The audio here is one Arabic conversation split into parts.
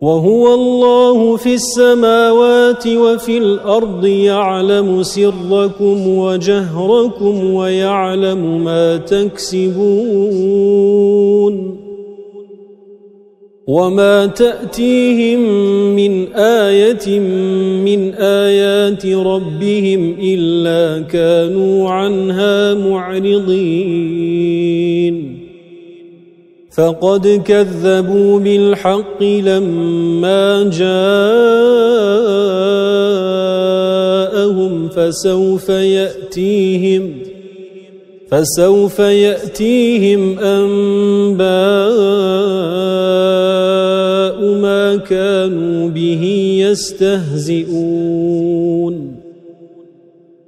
وهو الله في السماوات وفي الأرض يعلم سركم وجهركم ويعلم ما تكسبون وما تأتيهم من آية من آيات ربهم إلا كانوا عنها معرضين فقد كذبوا بالحق لما جاءهم فسوف يأتيهم فسوف يأتيهم أنباء ما كانوا به يستهزئون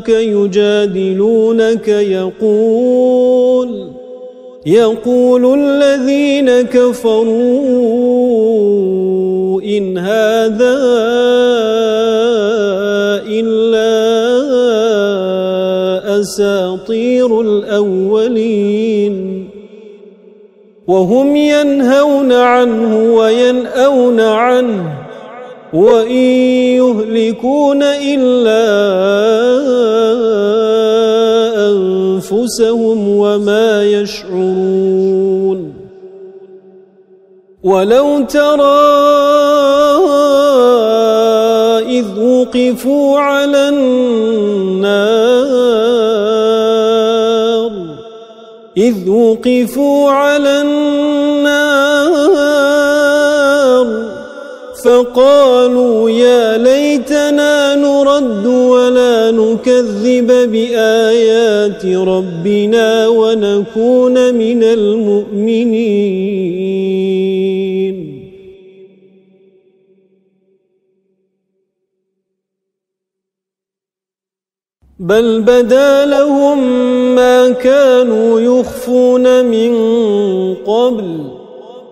جاءوك يجادلونك يقول يقول الذين كفروا إن هذا إلا أساطير الأولين وهم ينهون عنه وينأون عنه وإن يهلكون إلا أنفسهم وما يشعرون ولو ترى إذ وقفوا على النار إذ وقفوا على النار فقالوا يا ليتنا نرد ولا نكذب بآيات ربنا ونكون من المؤمنين. بل بدا لهم ما كانوا يخفون من قبل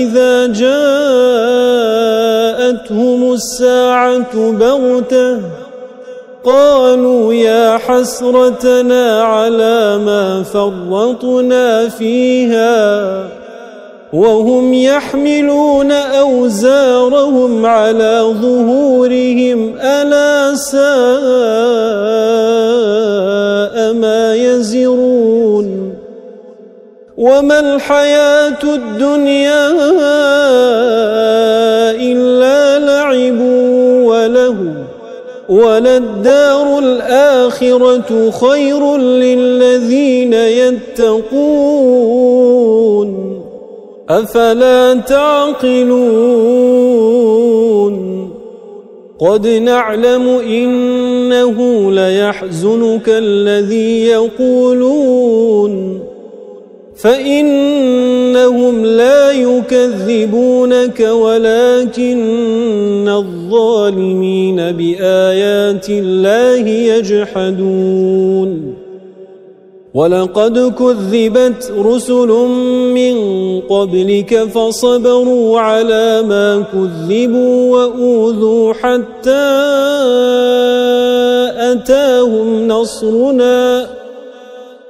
إذا جاءتهم الساعة بغتة قالوا يا حسرتنا على ما فرطنا فيها وهم يحملون أوزارهم على ظهورهم ألا ساء ما يزرون. وما الحياة الدنيا إلا لعب وله وللدار الآخرة خير للذين يتقون أفلا تعقلون قد نعلم إنه ليحزنك الذي يقولون فإنهم لا يكذبونك ولكن الظالمين بآيات الله يجحدون. ولقد كذبت رسل من قبلك فصبروا على ما كذبوا وأوذوا حتى أتاهم نصرنا.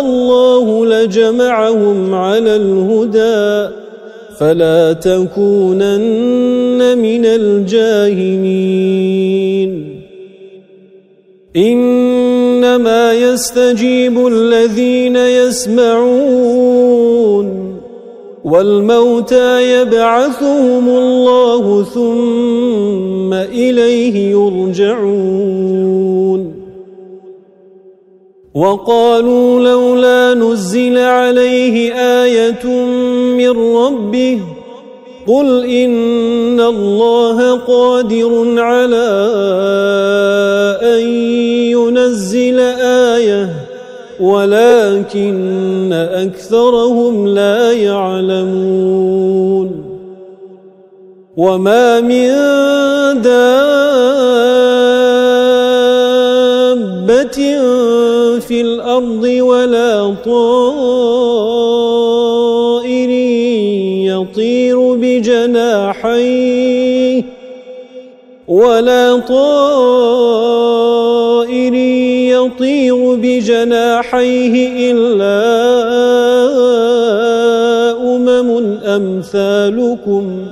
الله لجمعهم على الهدى فلا تكونن من الجاهلين. إنما يستجيب الذين يسمعون والموتى يبعثهم الله ثم إليه يرجعون. وقالوا لولا نزل عليه آية من ربه قل إن الله قادر على أن ينزل آية ولكن أكثرهم لا يعلمون وما من دابة الأرض ولا طائر يطير بجناحيه ولا طائر يطير بجناحيه إلا أمم أمثالكم.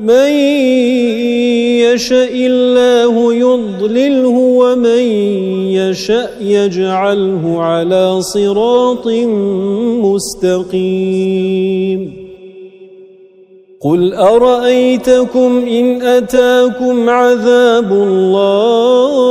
من يشاء الله يضلله ومن يشاء يجعله على صراط مستقيم. قل أرأيتكم إن أتاكم عذاب الله؟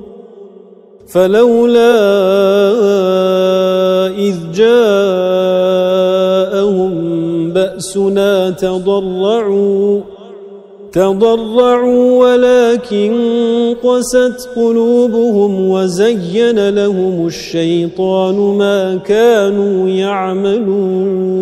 فلولا إذ جاءهم بأسنا تضرعوا تضرعوا ولكن قست قلوبهم وزين لهم الشيطان ما كانوا يعملون.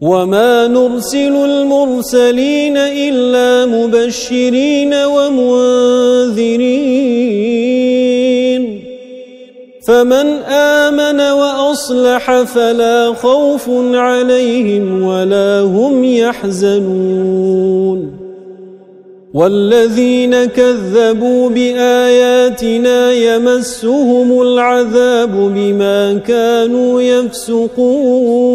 وما نرسل المرسلين إلا مبشرين ومنذرين فمن آمن وأصلح فلا خوف عليهم ولا هم يحزنون والذين كذبوا بآياتنا يمسهم العذاب بما كانوا يفسقون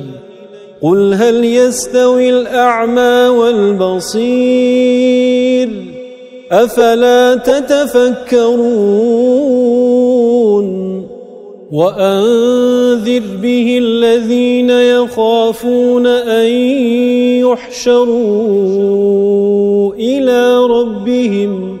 قل هل يستوي الأعمى والبصير أفلا تتفكرون وأنذر به الذين يخافون أن يحشروا إلى ربهم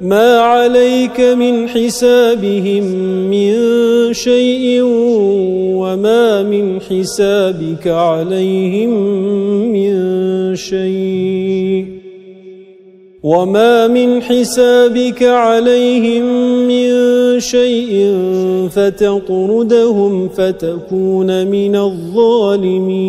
ما عليك من حسابهم من شيء وما من حسابك عليهم من شيء وما من حسابك عليهم من شيء فتطردهم فتكون من الظالمين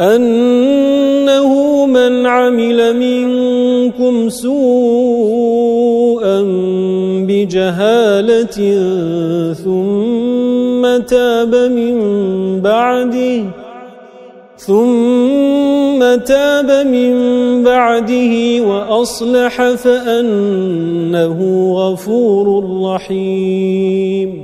أَنَّهُ مَنْ عَمِلَ مِنكُمْ سُوءًا بِجَهَالَةٍ ثُمَّ تَابَ مِنْ بَعْدِهِ ثُمَّ تَابَ مِن بَعْدِهِ وَأَصْلَحَ فَأَنَّهُ غَفُورٌ رَّحِيمٌ.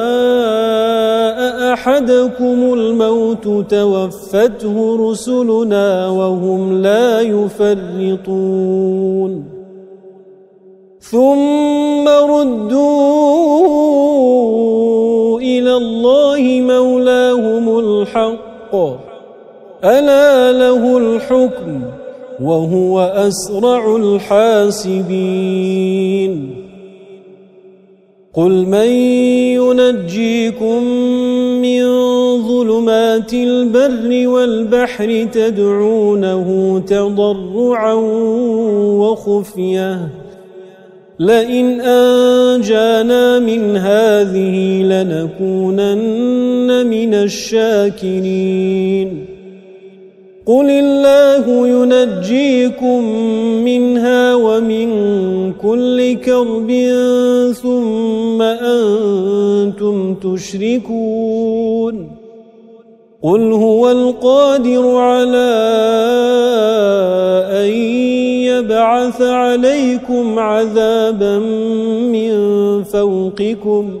أحدكم الموت توفته رسلنا وهم لا يفرطون. ثم ردوا إلى الله مولاهم الحق. ألا له الحكم وهو أسرع الحاسبين. قل من ينجيكم من ظلمات البر والبحر تدعونه تضرعا وخفية. لئن أنجانا من هذه لنكونن من الشاكرين. قل الله ينجيكم منها ومن كل كرب ثم أنتم تشركون قل هو القادر على أن يبعث عليكم عذابا من فوقكم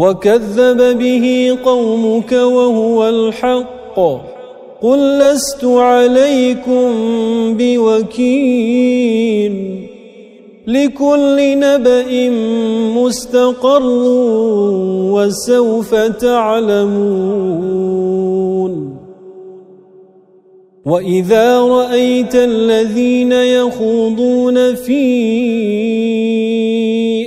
وكذب به قومك وهو الحق. قل لست عليكم بوكيل. لكل نبأ مستقر وسوف تعلمون. وإذا رأيت الذين يخوضون في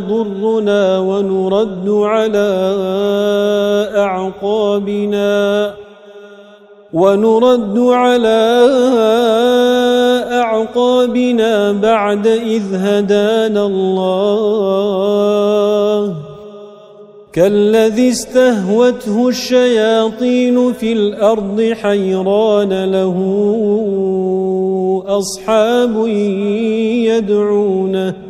يضرنا ونرد على أعقابنا ونرد على أعقابنا بعد إذ هدانا الله. كالذي استهوته الشياطين في الأرض حيران له أصحاب يدعونه.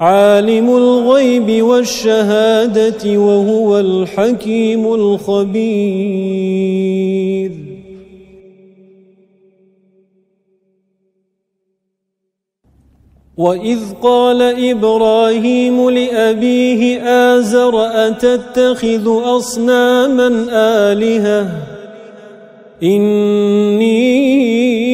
عالم الغيب والشهادة وهو الحكيم الخبير. وَإِذْ قَالَ إِبْرَاهِيمُ لِأَبِيهِ آزَرَ أَتَتَّخِذُ أَصْنَامًا آلِهَةً؟ إِنِّي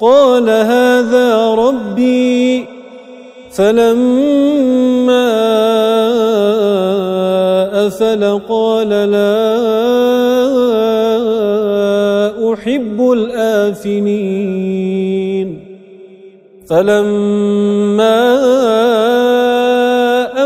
قال هذا ربي فلما أفل قال لا أحب الآفلين فلما أفل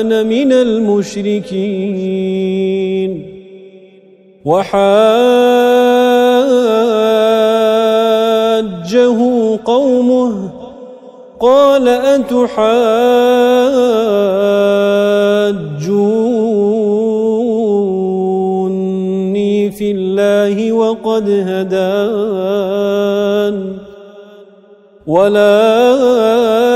أنا من المشركين. وحاجه قومه قال أتحاجوني في الله وقد هدان. ولا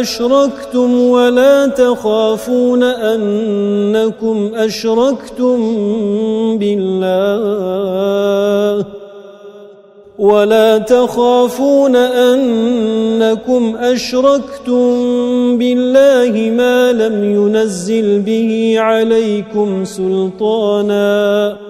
أشركتم ولا تخافون أنكم أشركتم بالله. ولا تخافون أنكم أشركتم بالله ما لم ينزل به عليكم سلطاناً.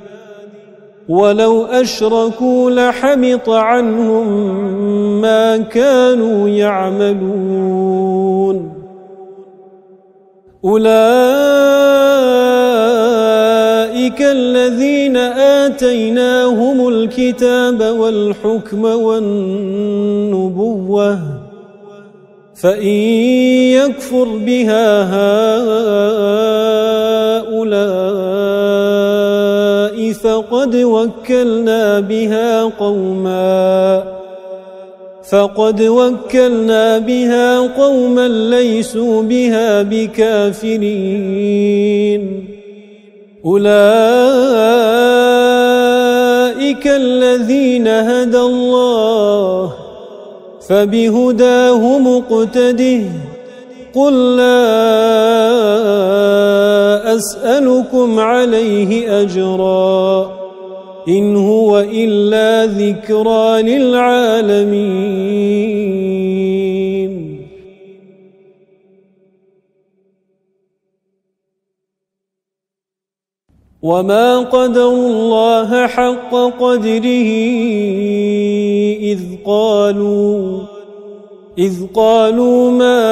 ولو أشركوا لحمط عنهم ما كانوا يعملون. أولئك الذين آتيناهم الكتاب والحكم والنبوة فإن يكفر بها هؤلاء فقد وكلنا بها قوماً. فقد وكلنا بها قوما ليسوا بها بكافرين. أولئك الذين هدى الله فبهداه مقتده قل لا أسألكم عليه أجراً إن هو إلا ذكرى للعالمين. وما قدر الله حق قدره إذ قالوا إذ قالوا ما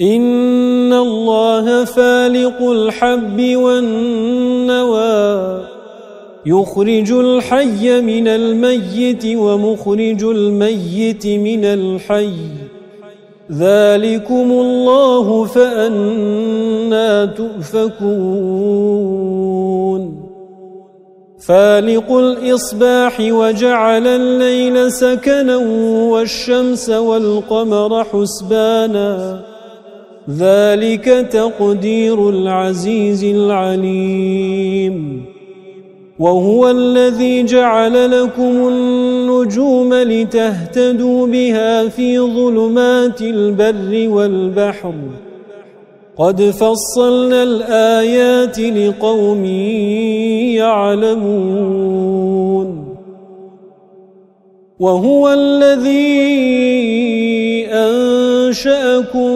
إن الله فالق الحب والنوى يخرج الحي من الميت ومخرج الميت من الحي ذلكم الله فأنا تؤفكون فالق الإصباح وجعل الليل سكنا والشمس والقمر حسبانا ذلك تقدير العزيز العليم. وهو الذي جعل لكم النجوم لتهتدوا بها في ظلمات البر والبحر. قد فصلنا الآيات لقوم يعلمون. وهو الذي أنشأكم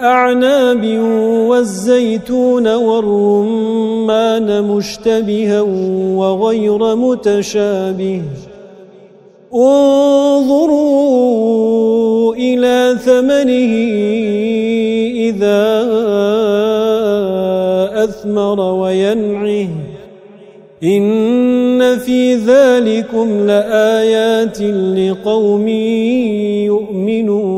أعناب والزيتون والرمان مشتبها وغير متشابه. انظروا إلى ثمنه إذا أثمر وينعه. إن في ذلكم لآيات لقوم يؤمنون.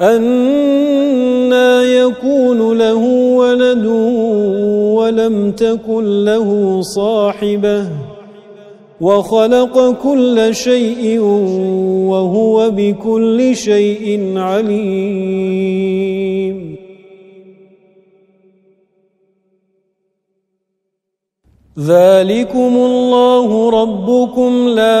أنا يكون له ولد ولم تكن له صاحبه وخلق كل شيء وهو بكل شيء عليم. ذلكم الله ربكم لا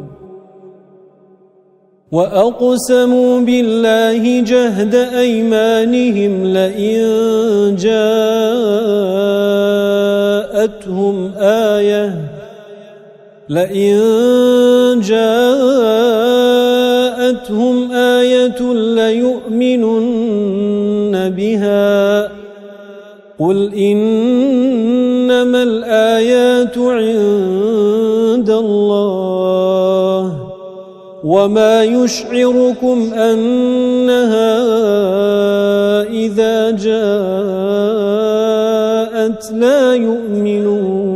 وأقسموا بالله جهد أيمانهم لئن جاءتهم آيةً لئن جاءتهم آية ليؤمنن بها قل إنما الآيات عند الله وما يشعركم أنها إذا جاءت لا يؤمنون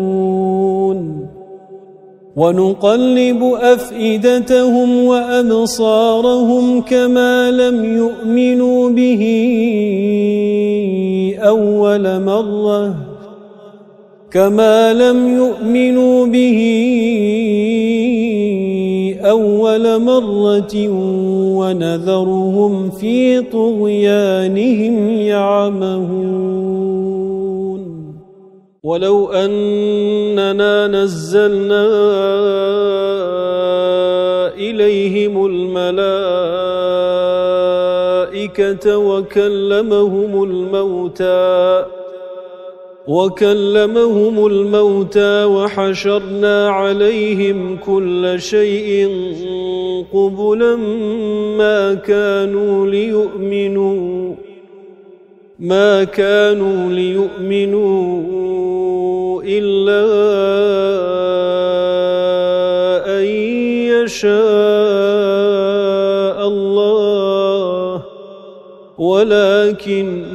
ونقلب أفئدتهم وأبصارهم كما لم يؤمنوا به أول مرة كما لم يؤمنوا به أول مرة ونذرهم في طغيانهم يعمهون. ولو أننا نزلنا إليهم الملائكة وكلمهم الموتى وكلمهم الموتى وحشرنا عليهم كل شيء قبلا ما كانوا ليؤمنوا ما كانوا ليؤمنوا إلا أن يشاء الله. ولكن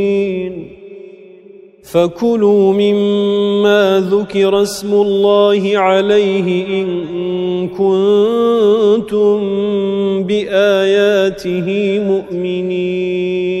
فَكُلُوا مِمَّا ذُكِرَ اسْمُ اللَّهِ عَلَيْهِ إِن كُنتُم بِآيَاتِهِ مُؤْمِنِينَ.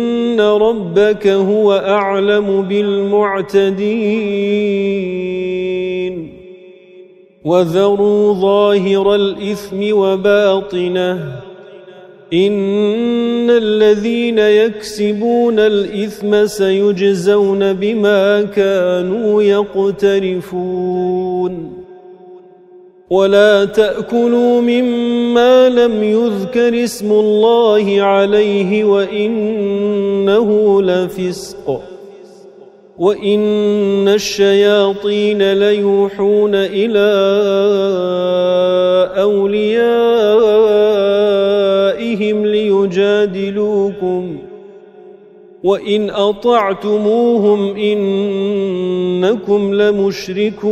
رَبَّكَ هُوَ أَعْلَمُ بِالْمُعْتَدِينَ وَذَرُوا ظَاهِرَ الْإِثْمِ وَبَاطِنَهُ إِنَّ الَّذِينَ يَكْسِبُونَ الْإِثْمَ سَيُجْزَوْنَ بِمَا كَانُوا يَقْتَرِفُونَ ولا تأكلوا مما لم يذكر اسم الله عليه وإنه لفسق وإن الشياطين ليوحون إلى أوليائهم ليجادلوكم وَإِنْ أَطَعْتُمُوهُمْ إِنَّكُمْ لَمُشْرِكُونَ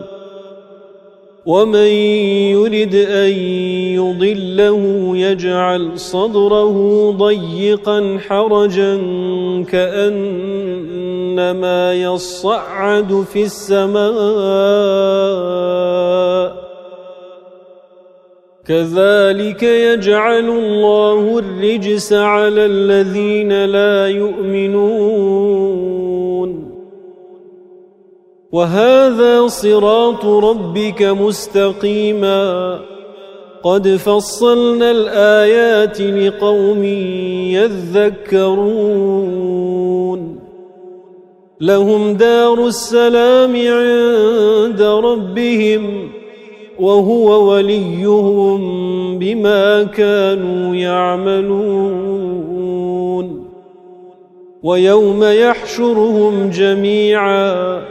ومن يرد أن يضله يجعل صدره ضيقا حرجا كأنما يصعد في السماء كذلك يجعل الله الرجس على الذين لا يؤمنون وهذا صراط ربك مستقيما. قد فصلنا الآيات لقوم يذكرون. لهم دار السلام عند ربهم وهو وليهم بما كانوا يعملون. ويوم يحشرهم جميعاً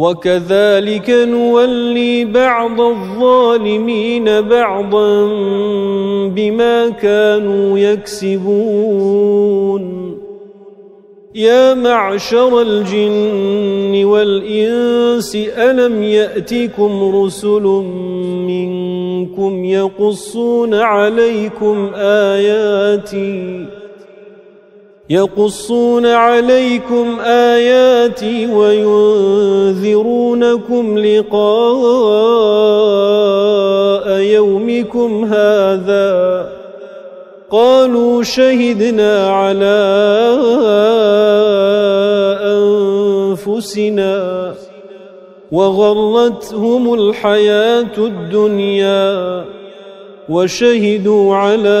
وكذلك نولي بعض الظالمين بعضا بما كانوا يكسبون. يا معشر الجن والإنس ألم يأتكم رسل منكم يقصون عليكم آياتي؟ يقصون عليكم آياتي وينذرونكم لقاء يومكم هذا قالوا شهدنا على أنفسنا وغرتهم الحياة الدنيا وشهدوا على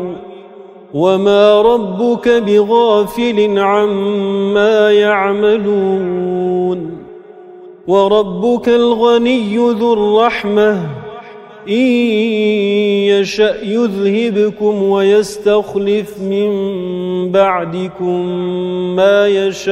وما ربك بغافل عما يعملون وربك الغني ذو الرحمة إن يشأ يذهبكم ويستخلف من بعدكم ما يشاء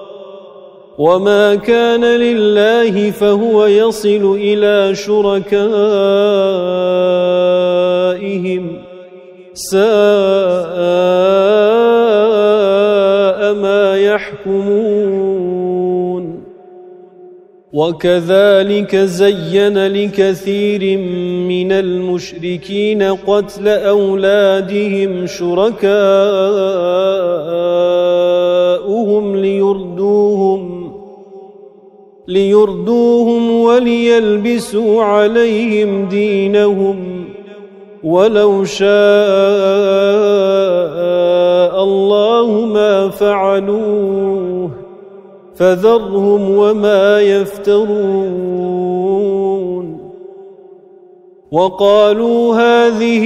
وما كان لله فهو يصل إلى شركائهم ساء ما يحكمون وكذلك زين لكثير من المشركين قتل أولادهم شركاؤهم ليردوهم وليلبسوا عليهم دينهم ولو شاء الله ما فعلوه فذرهم وما يفترون. وقالوا هذه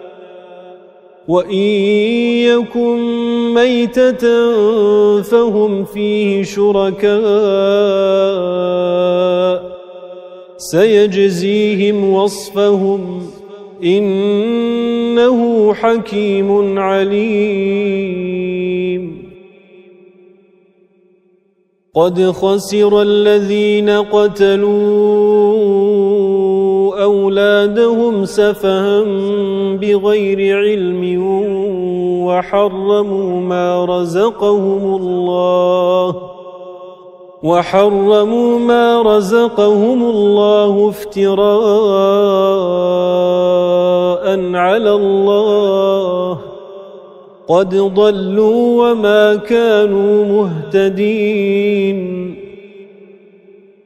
وَإِن يَكُن مَّيْتَةً فَهُمْ فِيهِ شُرَكَاءُ سَيَجْزِيهِمْ وَصْفَهُمْ إِنَّهُ حَكِيمٌ عَلِيمٌ. قَدْ خَسِرَ الَّذِينَ قَتَلُوا أولادهم سفها بغير علم وحرموا ما رزقهم الله وحرموا ما رزقهم الله افتراء على الله قد ضلوا وما كانوا مهتدين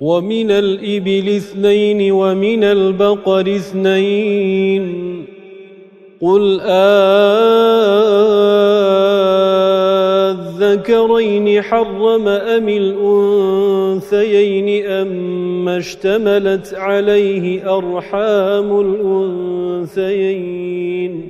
ومن الإبل اثنين ومن البقر اثنين. قل آذكرين حرم أم الأنثيين أم اشتملت عليه أرحام الأنثيين؟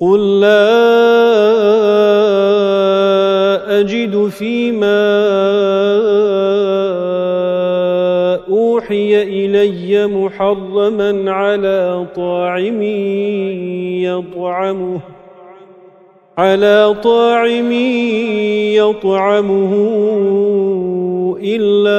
قُل لَّا أجد فيما أوحي إلي محرما على طاعم يطعمه على طاعم يطعمه إلا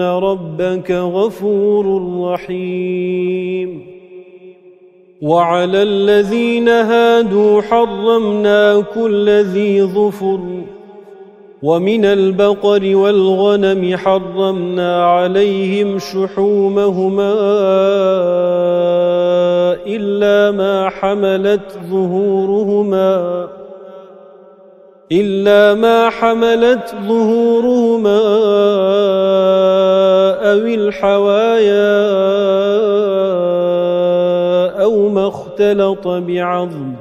ربك غفور رحيم وعلى الذين هادوا حرمنا كل ذي ظفر ومن البقر والغنم حرمنا عليهم شحومهما إلا ما حملت ظهورهما إلا ما حملت ظهورهما أو الحوايا أو ما اختلط بعظم.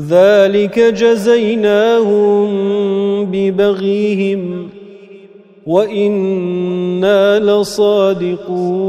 ذلك جزيناهم ببغيهم وإنا لصادقون.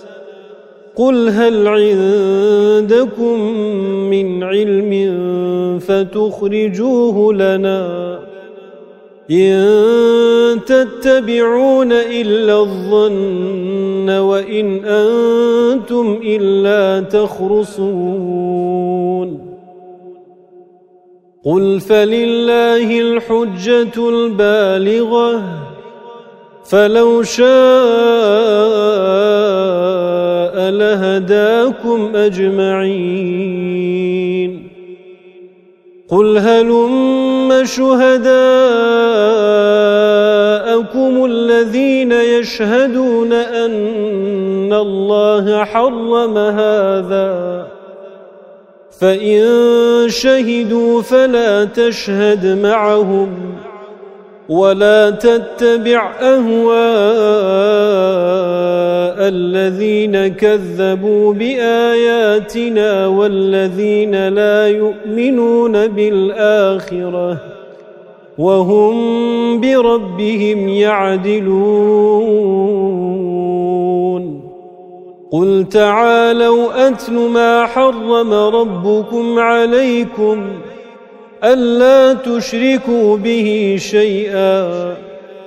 قل هل عندكم من علم فتخرجوه لنا إن تتبعون إلا الظن وإن أنتم إلا تخرصون قل فلله الحجة البالغة فلو شاء لهداكم أجمعين. قل هلم شهداءكم الذين يشهدون أن الله حرم هذا. فإن شهدوا فلا تشهد معهم ولا تتبع أهواء الذين كذبوا بآياتنا والذين لا يؤمنون بالآخرة وهم بربهم يعدلون. قل تعالوا أتل ما حرم ربكم عليكم ألا تشركوا به شيئا.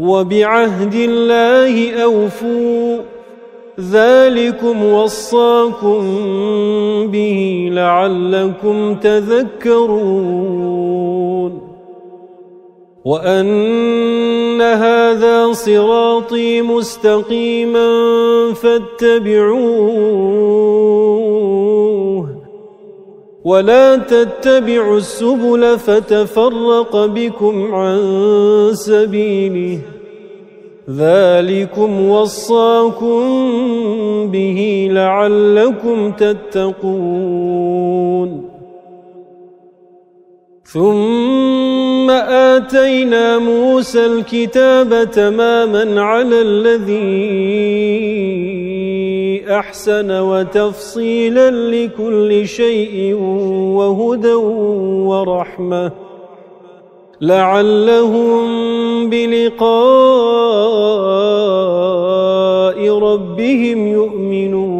وبعهد الله أوفوا ذلكم وصاكم به لعلكم تذكرون وأن هذا صراطي مستقيما فاتبعوه ولا تتبعوا السبل فتفرق بكم عن سبيله. ذلكم وصاكم به لعلكم تتقون. ثم آتينا موسى الكتاب تماما على الذي أحسن وتفصيلا لكل شيء وهدى ورحمة. لعلهم بلقاء ربهم يؤمنون.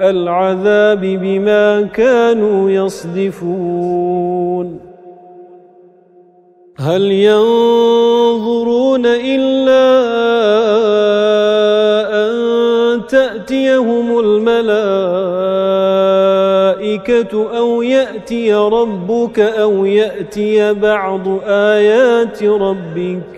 العذاب بما كانوا يصدفون. هل ينظرون إلا أن تأتيهم الملائكة أو يأتي ربك أو يأتي بعض آيات ربك؟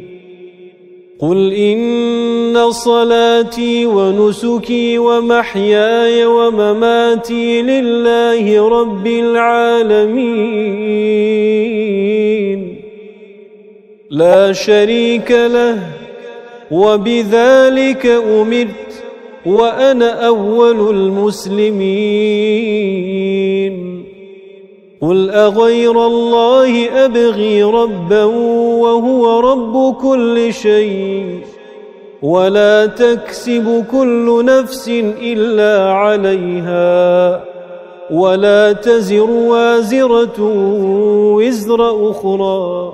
قل إن صلاتي ونسكي ومحياي ومماتي لله رب العالمين. لا شريك له وبذلك أمرت وأنا أول المسلمين. قل أغير الله أبغي ربا وهو رب كل شيء ولا تكسب كل نفس إلا عليها ولا تزر وازرة وزر أخرى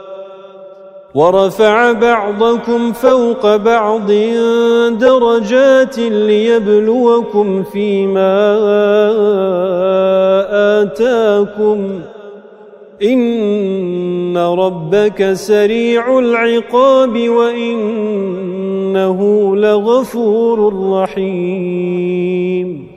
ورفع بعضكم فوق بعض درجات ليبلوكم فيما آتاكم. إن ربك سريع العقاب وإنه لغفور رحيم.